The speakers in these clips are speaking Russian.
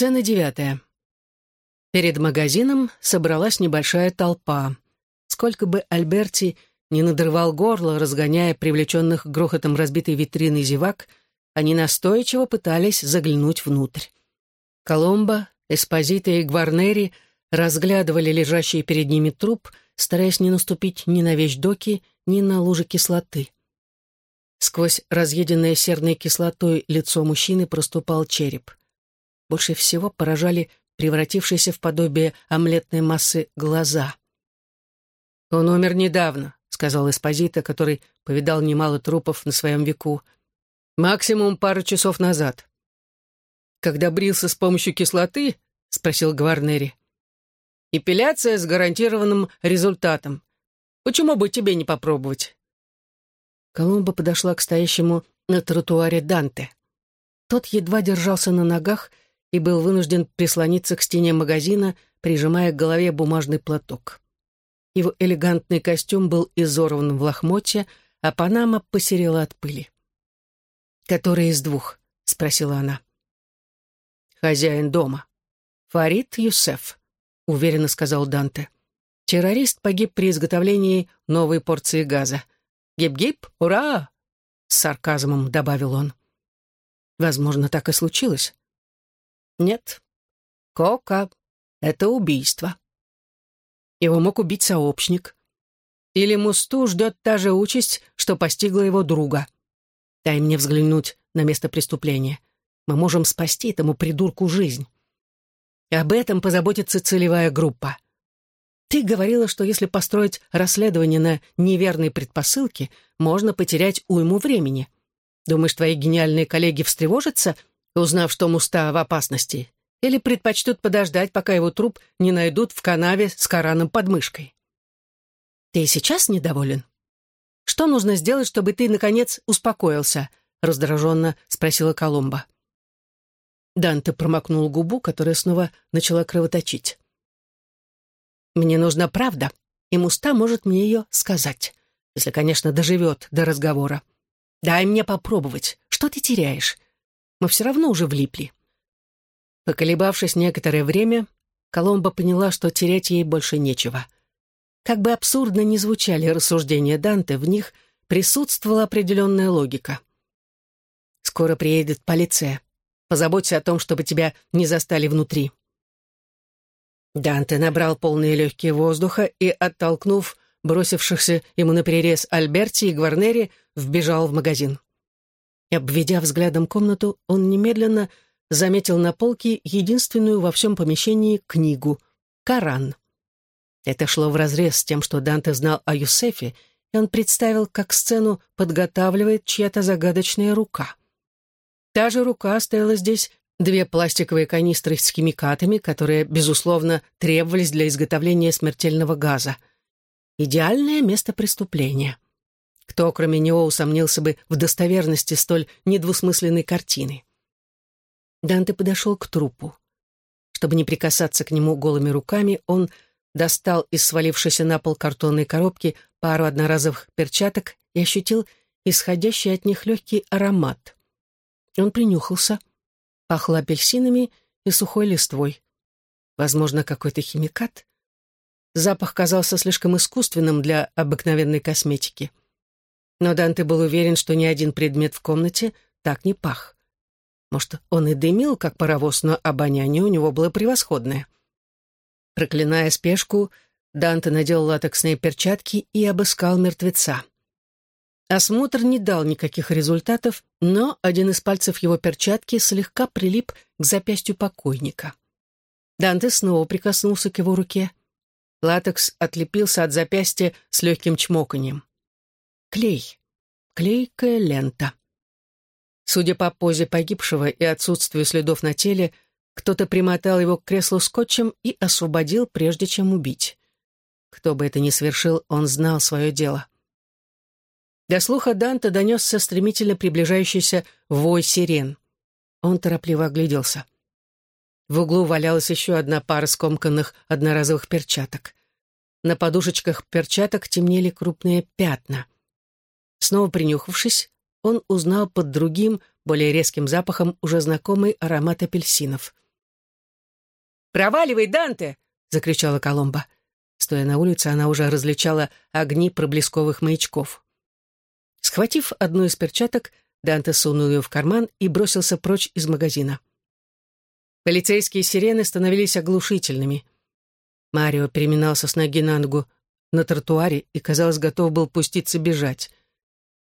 Сцена девятая. Перед магазином собралась небольшая толпа. Сколько бы Альберти не надрывал горло, разгоняя привлеченных грохотом разбитой витрины зевак, они настойчиво пытались заглянуть внутрь. Коломбо, Эспозита и Гварнери разглядывали лежащий перед ними труп, стараясь не наступить ни на вещдоки, ни на лужи кислоты. Сквозь разъеденное серной кислотой лицо мужчины проступал череп. Больше всего поражали превратившиеся в подобие омлетной массы глаза. «Он умер недавно», — сказал Эспозита, который повидал немало трупов на своем веку. «Максимум пару часов назад». «Когда брился с помощью кислоты?» — спросил Гварнери. «Эпиляция с гарантированным результатом. Почему бы тебе не попробовать?» Колумба подошла к стоящему на тротуаре Данте. Тот едва держался на ногах и был вынужден прислониться к стене магазина, прижимая к голове бумажный платок. Его элегантный костюм был изорван в лохмотья, а панама посерела от пыли. «Который из двух?» — спросила она. «Хозяин дома. Фарид Юсеф», — уверенно сказал Данте. «Террорист погиб при изготовлении новой порции газа. Гип-гип, ура!» — с сарказмом добавил он. Возможно, так и случилось. Нет. Кока — это убийство. Его мог убить сообщник. Или Мусту ждет та же участь, что постигла его друга. Дай мне взглянуть на место преступления. Мы можем спасти этому придурку жизнь. И об этом позаботится целевая группа. Ты говорила, что если построить расследование на неверной предпосылке, можно потерять уйму времени. Думаешь, твои гениальные коллеги встревожатся, узнав, что Муста в опасности, или предпочтут подождать, пока его труп не найдут в канаве с Кораном под мышкой. Ты сейчас недоволен? Что нужно сделать, чтобы ты, наконец, успокоился? Раздраженно спросила Коломба. Данте промокнул губу, которая снова начала кровоточить. «Мне нужна правда, и Муста может мне ее сказать, если, конечно, доживет до разговора. Дай мне попробовать. Что ты теряешь? Мы все равно уже влипли». Поколебавшись некоторое время, Коломба поняла, что терять ей больше нечего. Как бы абсурдно ни звучали рассуждения Данте, в них присутствовала определенная логика. «Скоро приедет полиция. Позаботься о том, чтобы тебя не застали внутри». Данте набрал полные легкие воздуха и, оттолкнув бросившихся ему на перерез Альберти и Гварнери, вбежал в магазин. И, обведя взглядом комнату, он немедленно заметил на полке единственную во всем помещении книгу — Коран. Это шло вразрез с тем, что Данте знал о Юсефе, и он представил, как сцену подготавливает чья-то загадочная рука. Та же рука стояла здесь две пластиковые канистры с химикатами, которые, безусловно, требовались для изготовления смертельного газа. Идеальное место преступления. Кто, кроме него, усомнился бы в достоверности столь недвусмысленной картины? Данте подошел к трупу. Чтобы не прикасаться к нему голыми руками, он достал из свалившейся на пол картонной коробки пару одноразовых перчаток и ощутил исходящий от них легкий аромат. Он принюхался, пахло апельсинами и сухой листвой. Возможно, какой-то химикат? Запах казался слишком искусственным для обыкновенной косметики. Но Данте был уверен, что ни один предмет в комнате так не пах. Может, он и дымил, как паровоз, но обоняние у него было превосходное. Проклиная спешку, Данте надел латексные перчатки и обыскал мертвеца. Осмотр не дал никаких результатов, но один из пальцев его перчатки слегка прилип к запястью покойника. Данте снова прикоснулся к его руке. Латекс отлепился от запястья с легким чмоканьем. Клей. Клейкая лента. Судя по позе погибшего и отсутствию следов на теле, кто-то примотал его к креслу скотчем и освободил, прежде чем убить. Кто бы это ни совершил, он знал свое дело. До слуха Данта донесся стремительно приближающийся вой сирен. Он торопливо огляделся. В углу валялась еще одна пара скомканных одноразовых перчаток. На подушечках перчаток темнели крупные пятна. Снова принюхавшись, он узнал под другим, более резким запахом уже знакомый аромат апельсинов. «Проваливай, Данте!» — закричала Коломба. Стоя на улице, она уже различала огни проблесковых маячков. Схватив одну из перчаток, Данте сунул ее в карман и бросился прочь из магазина. Полицейские сирены становились оглушительными. Марио переминался с ноги на ногу на тротуаре и, казалось, готов был пуститься бежать.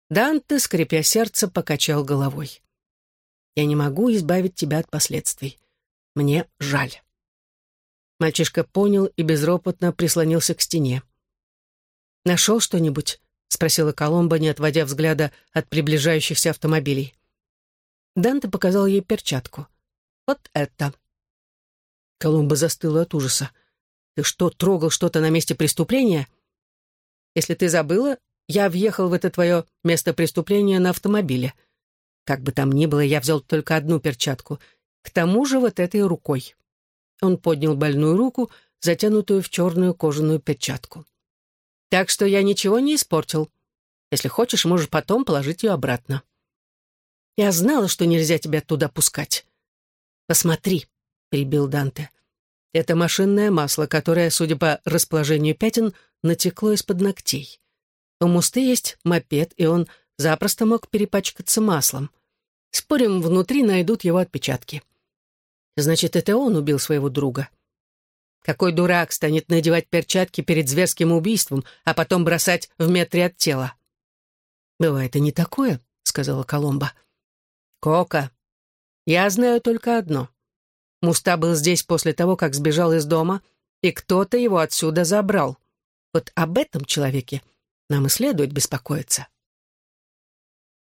Данте, скрипя сердце, покачал головой. «Я не могу избавить тебя от последствий. Мне жаль». Мальчишка понял и безропотно прислонился к стене. «Нашел что-нибудь?» — спросила Коломба, не отводя взгляда от приближающихся автомобилей. Данте показал ей перчатку. «Вот это». Коломба застыла от ужаса. «Ты что, трогал что-то на месте преступления?» «Если ты забыла, я въехал в это твое место преступления на автомобиле. Как бы там ни было, я взял только одну перчатку. К тому же вот этой рукой». Он поднял больную руку, затянутую в черную кожаную перчатку. «Так что я ничего не испортил. Если хочешь, можешь потом положить ее обратно». «Я знала, что нельзя тебя туда пускать». «Посмотри», — прибил Данте. «Это машинное масло, которое, судя по расположению пятен, натекло из-под ногтей. У Мусты есть мопед, и он запросто мог перепачкаться маслом. Спорим, внутри найдут его отпечатки. Значит, это он убил своего друга. Какой дурак станет надевать перчатки перед зверским убийством, а потом бросать в метре от тела? «Бывает и не такое», — сказала Коломба. «Кока, я знаю только одно. Муста был здесь после того, как сбежал из дома, и кто-то его отсюда забрал. Вот об этом человеке нам и следует беспокоиться».